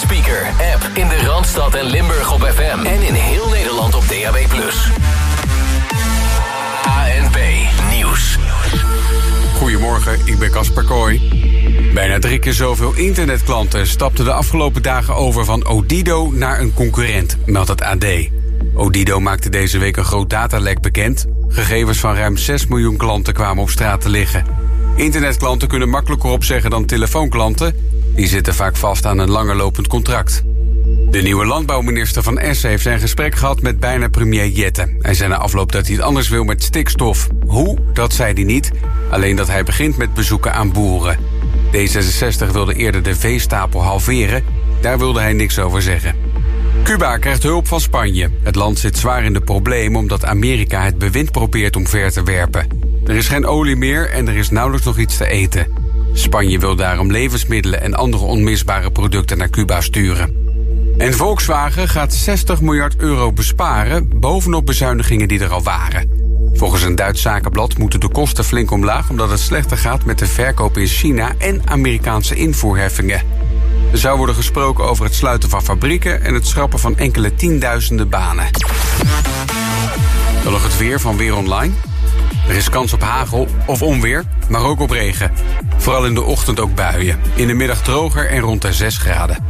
speaker. App in de Randstad en Limburg op FM. En in heel Nederland op DAB+. ANP Nieuws. Goedemorgen, ik ben Casper Kooi. Bijna drie keer zoveel internetklanten stapten de afgelopen dagen over van Odido naar een concurrent, meldt het AD. Odido maakte deze week een groot datalek bekend. Gegevens van ruim 6 miljoen klanten kwamen op straat te liggen. Internetklanten kunnen makkelijker opzeggen dan telefoonklanten. Die zitten vaak vast aan een langerlopend contract. De nieuwe landbouwminister van Essen heeft zijn gesprek gehad met bijna premier Jette. Hij zei na afloop dat hij het anders wil met stikstof. Hoe? Dat zei hij niet. Alleen dat hij begint met bezoeken aan boeren. D66 wilde eerder de veestapel halveren. Daar wilde hij niks over zeggen. Cuba krijgt hulp van Spanje. Het land zit zwaar in de problemen omdat Amerika het bewind probeert omver te werpen. Er is geen olie meer en er is nauwelijks nog iets te eten. Spanje wil daarom levensmiddelen en andere onmisbare producten naar Cuba sturen. En Volkswagen gaat 60 miljard euro besparen bovenop bezuinigingen die er al waren. Volgens een Duits zakenblad moeten de kosten flink omlaag omdat het slechter gaat met de verkoop in China en Amerikaanse invoerheffingen. Er zou worden gesproken over het sluiten van fabrieken en het schrappen van enkele tienduizenden banen. Dan nog het weer van Weer Online. Er is kans op hagel of onweer, maar ook op regen. Vooral in de ochtend ook buien. In de middag droger en rond de 6 graden.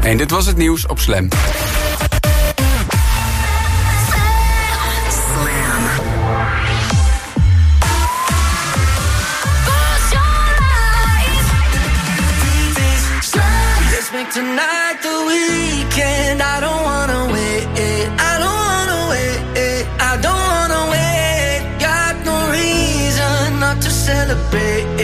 En dit was het nieuws op Slam. To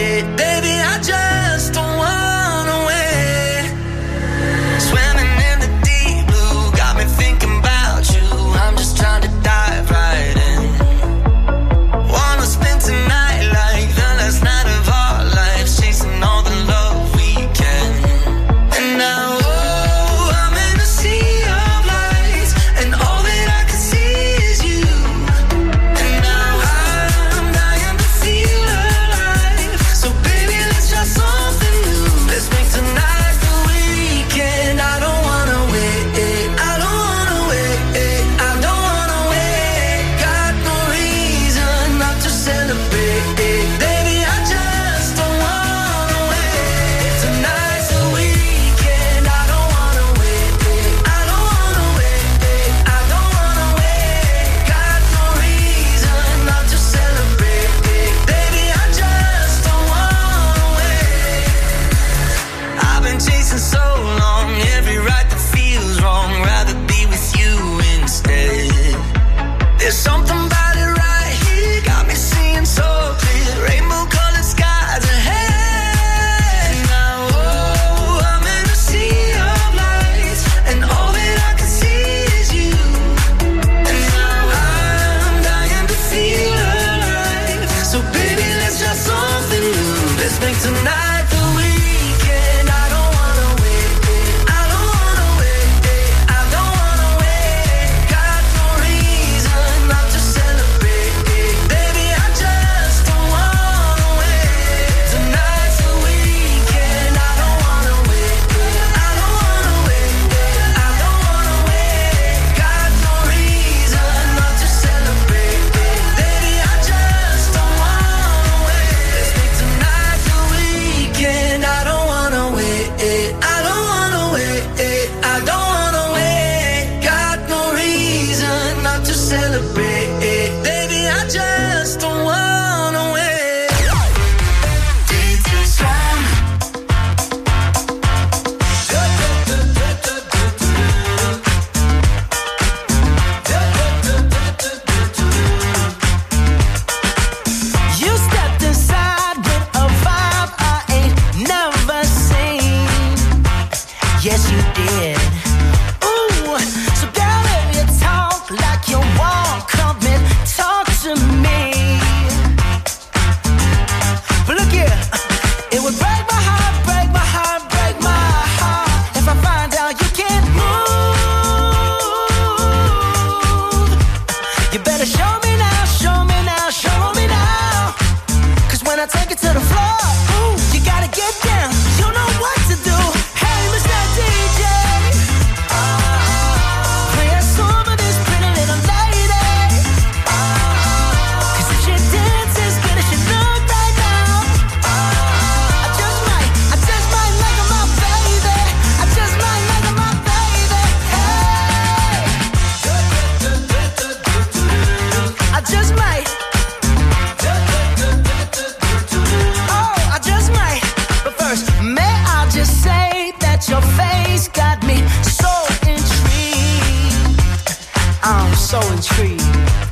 soul intrigued.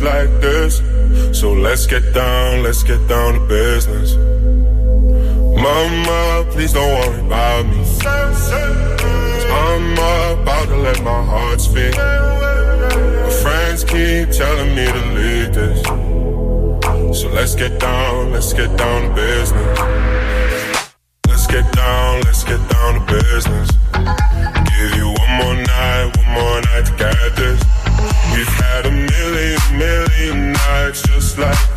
like this. So let's get down, let's get down to business. Mama, please don't worry about me. I'm about to let my heart speak. My friends keep telling me to leave this. So let's get down, let's get down to business. Let's get down, let's get down to business. fly.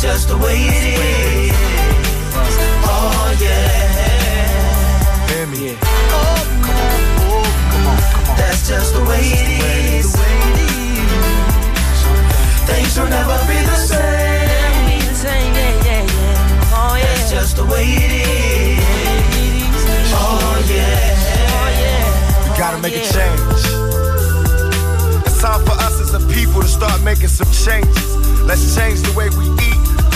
That's just the way it is. Oh yeah. Hear me? Yeah. Oh, come on, oh, come on, come on. That's just the way it is. Things will never be the same. That's just the way it is. Oh yeah, oh yeah. We gotta make a change. It's time for us as a people to start making some changes. Let's change the way we eat.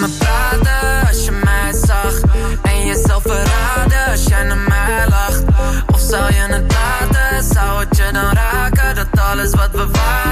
met me praten als je mij zag? En jezelf verraden als jij naar mij lacht? Of zou je het laten? Zou het je dan raken dat alles wat we waren?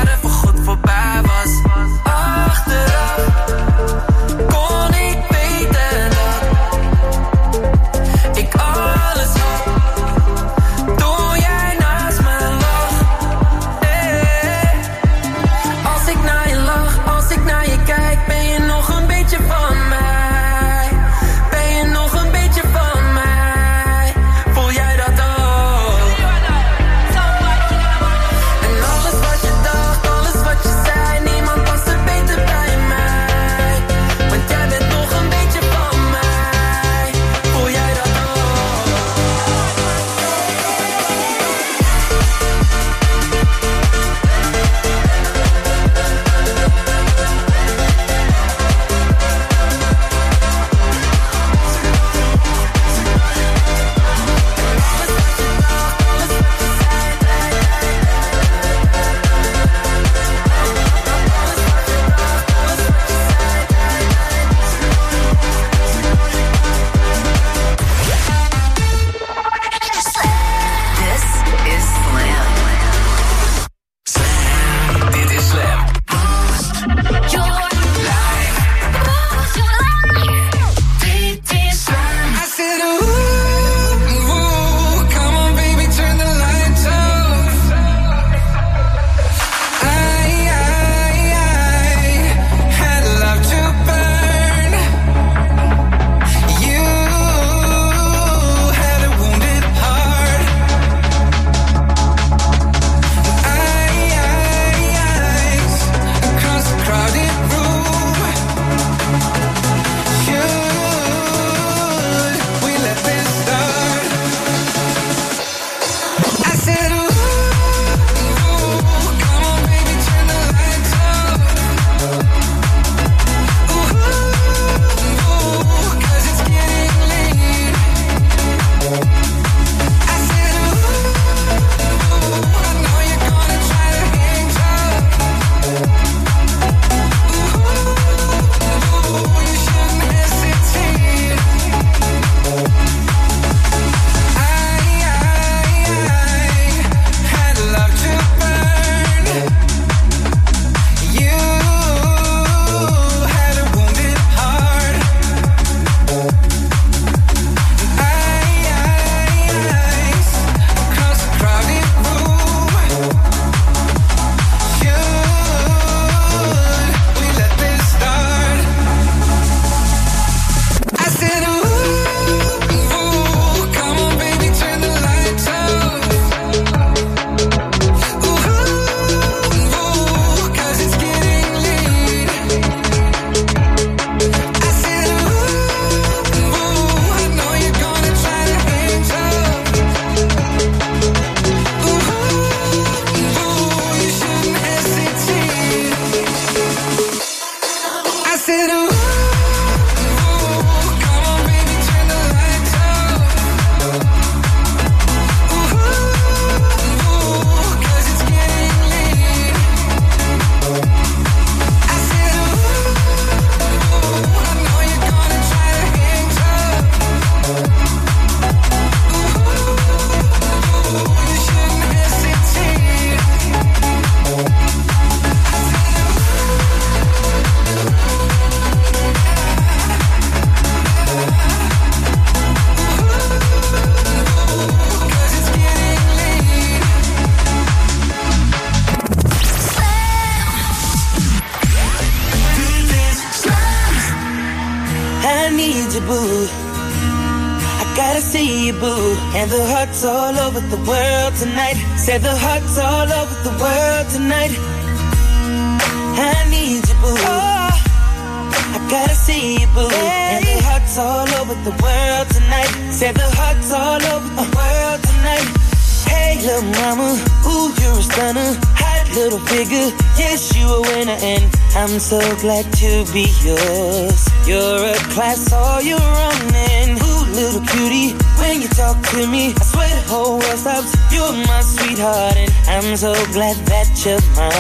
Just my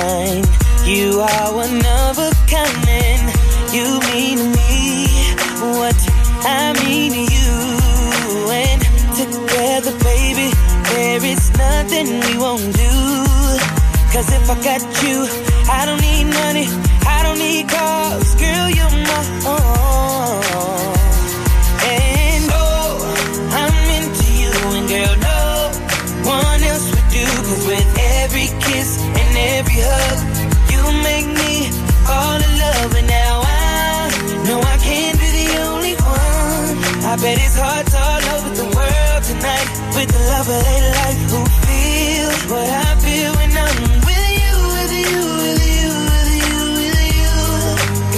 I bet his hearts all over the world tonight with the lover they life, who feels what I feel when I'm with you, with you, with you, with you, with you,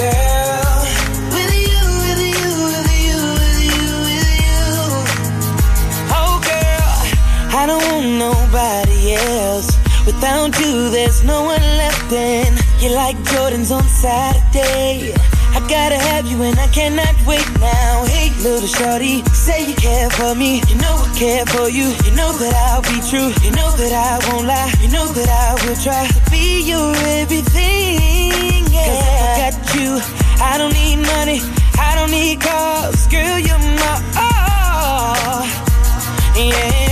girl. With you, with you, with you, with you, with you. Oh, girl, I don't want nobody else. Without you, there's no one left in. You're like Jordans on Saturday. I gotta have you and I cannot wait now little shorty. Say you care for me, you know I care for you. You know that I'll be true, you know that I won't lie, you know that I will try to be your everything. Yeah. Cause if I got you, I don't need money, I don't need cars. Girl, you're my all. Yeah.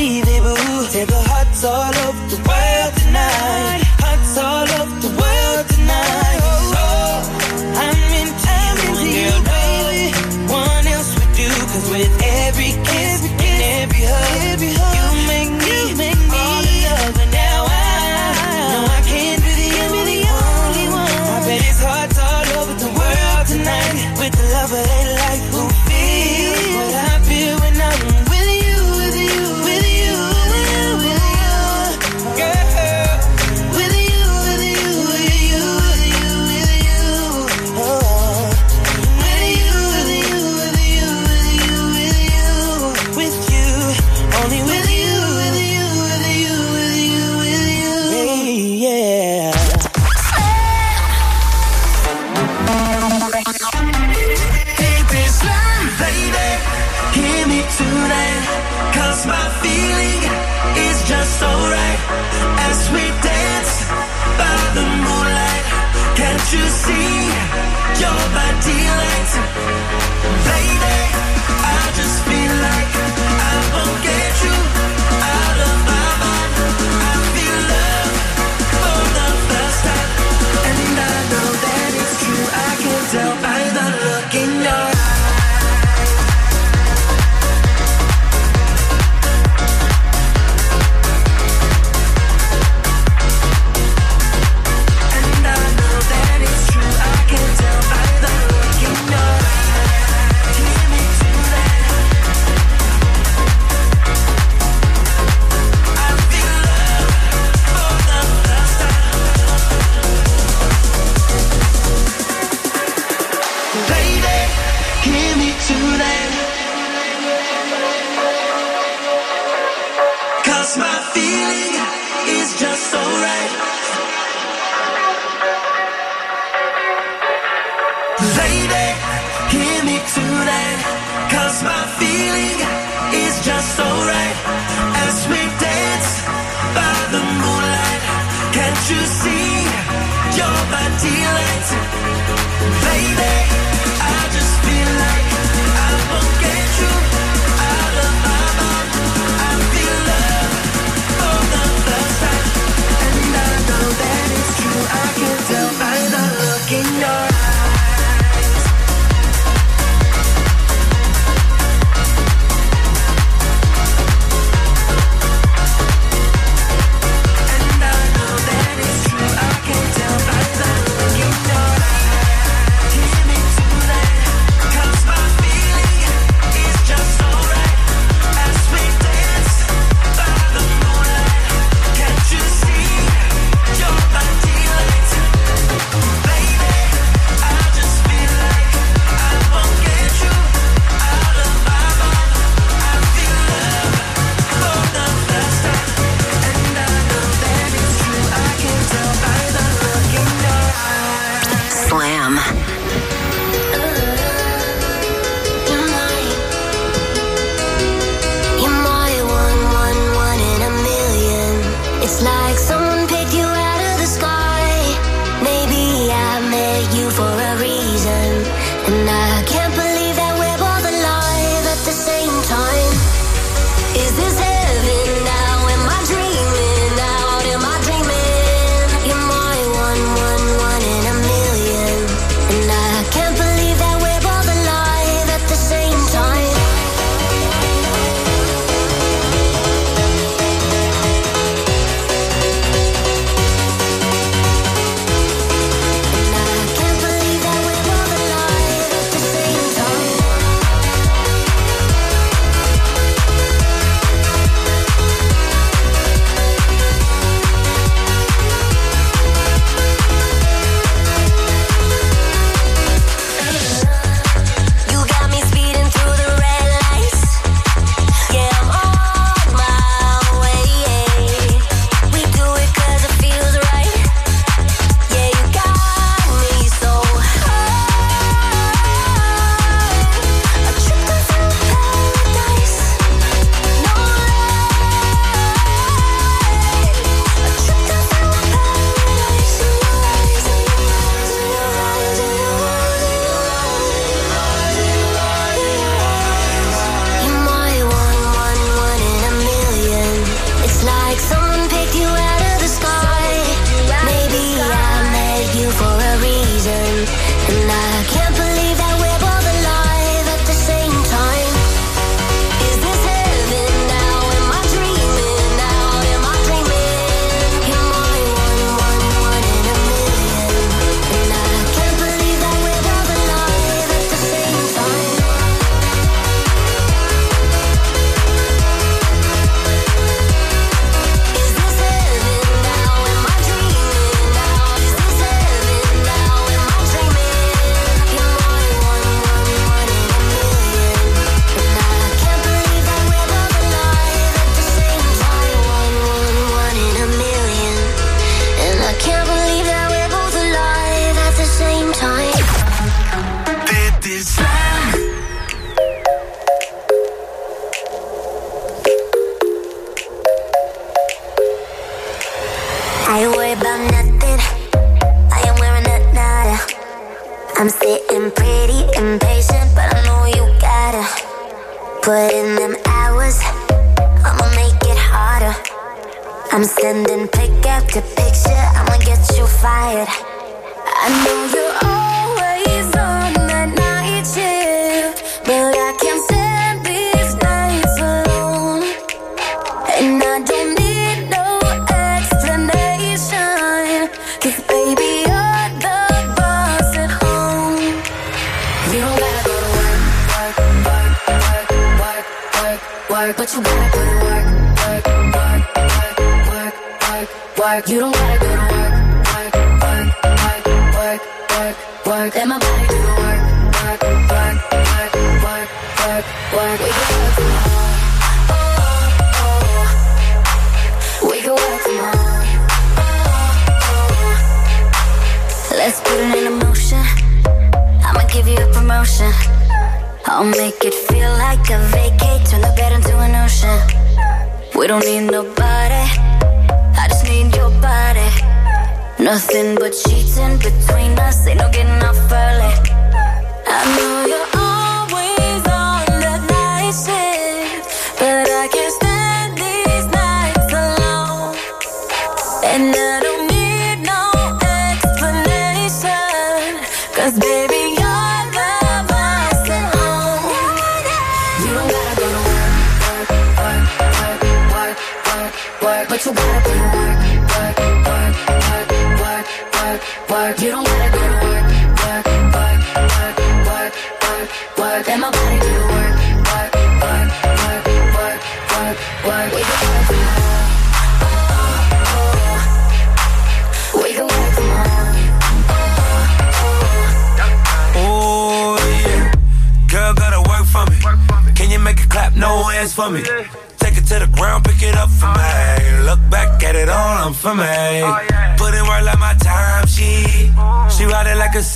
believe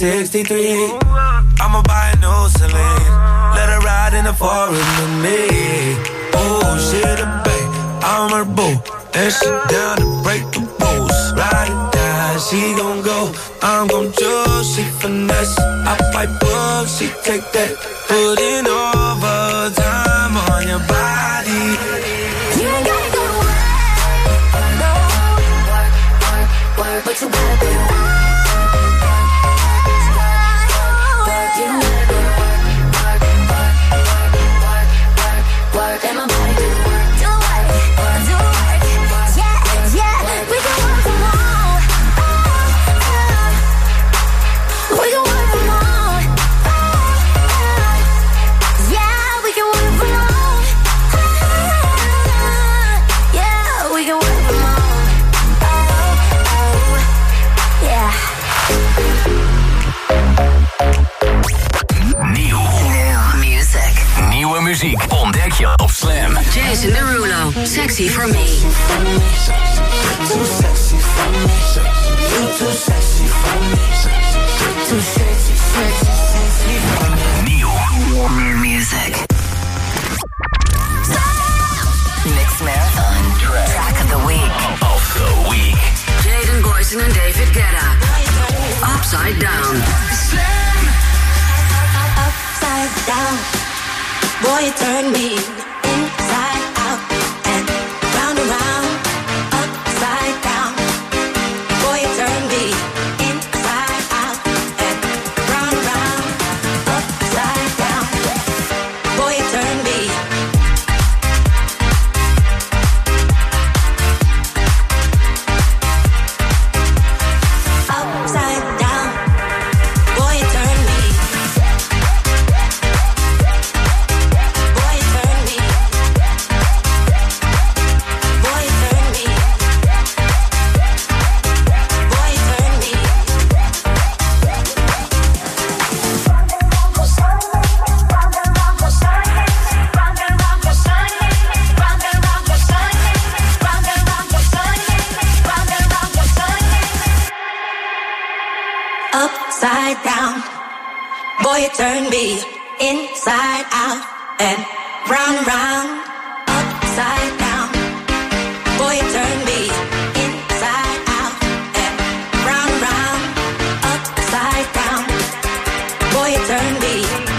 63. for me. for eternity.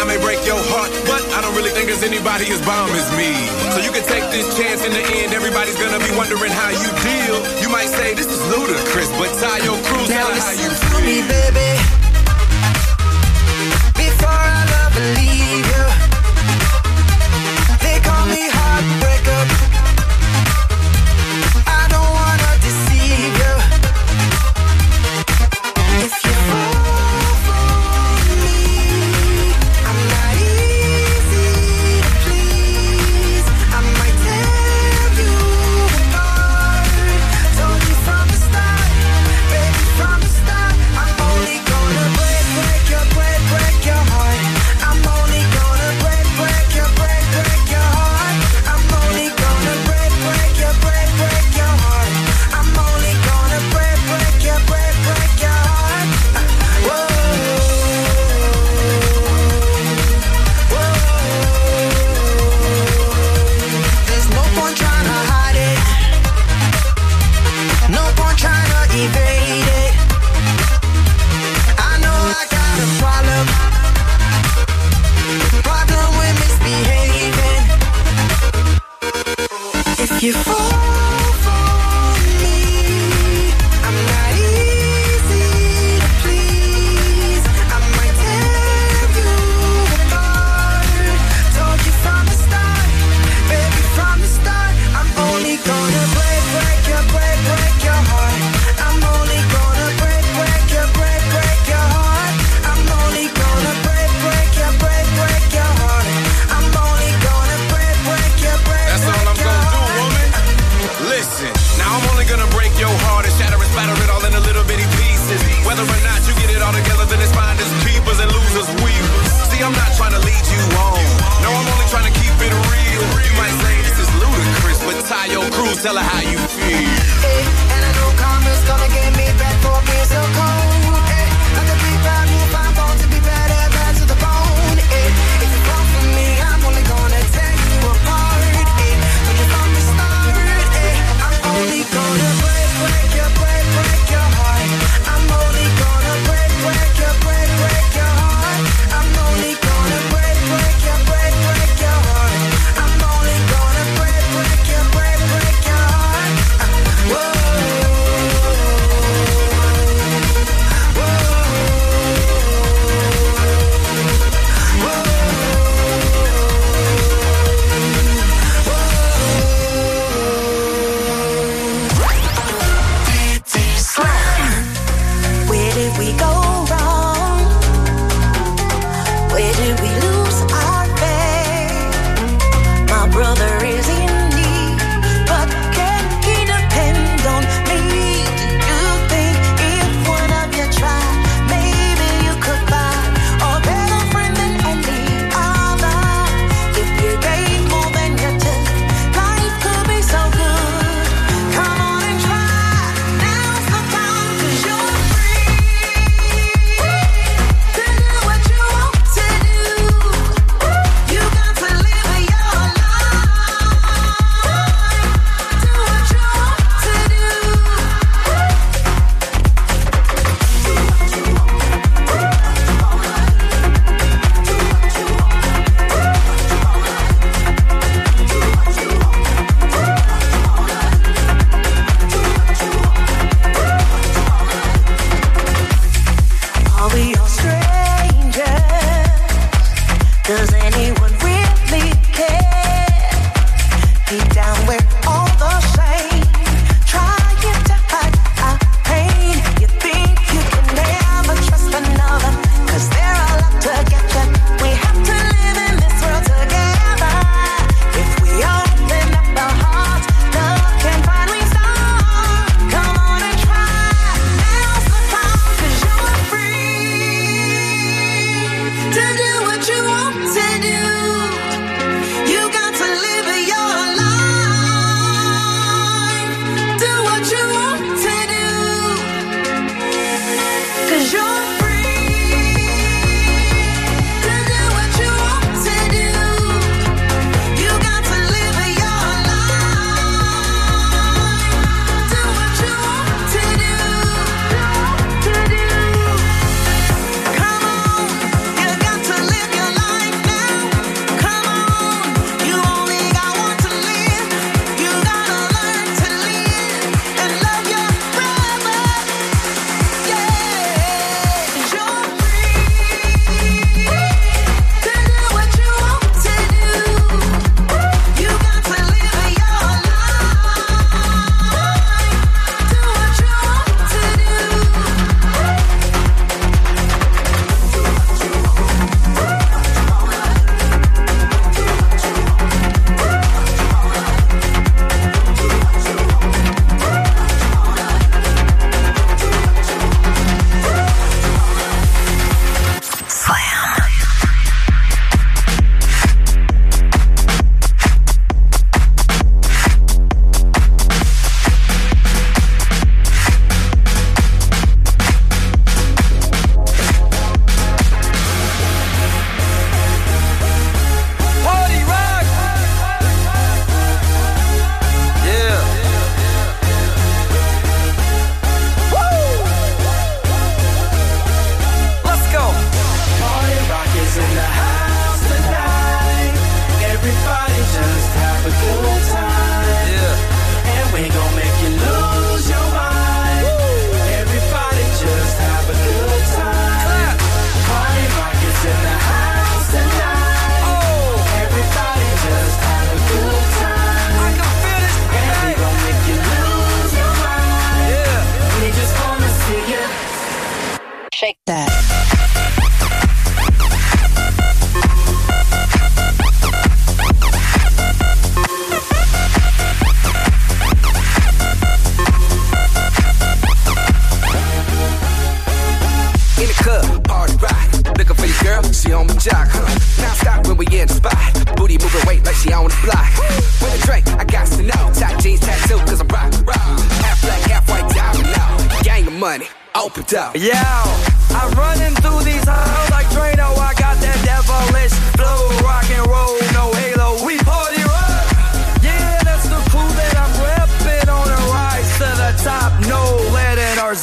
I may break your heart, but I don't really think as anybody as bomb as me. So you can take this chance in the end, everybody's gonna be wondering how you deal. You might say this is ludicrous, but tie your crews now how you feel. me, baby.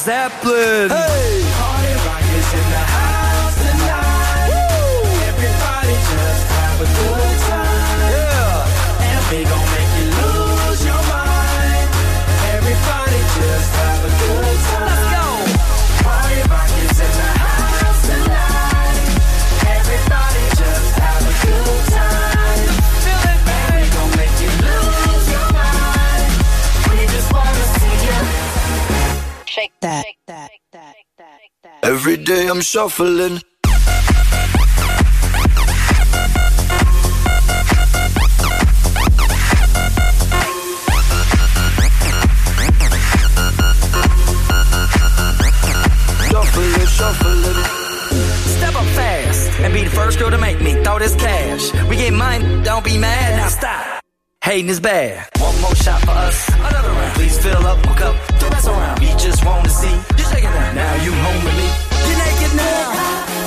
Zeppelin. Hey! day I'm shuffling. and be the first girl to make me throw this cash. We get don't be mad, now stop. Hating is bad. One more shot for us, another round. Please fill up my cup, don't mess around. We just wanna see you shaking that. Now you home with me. now.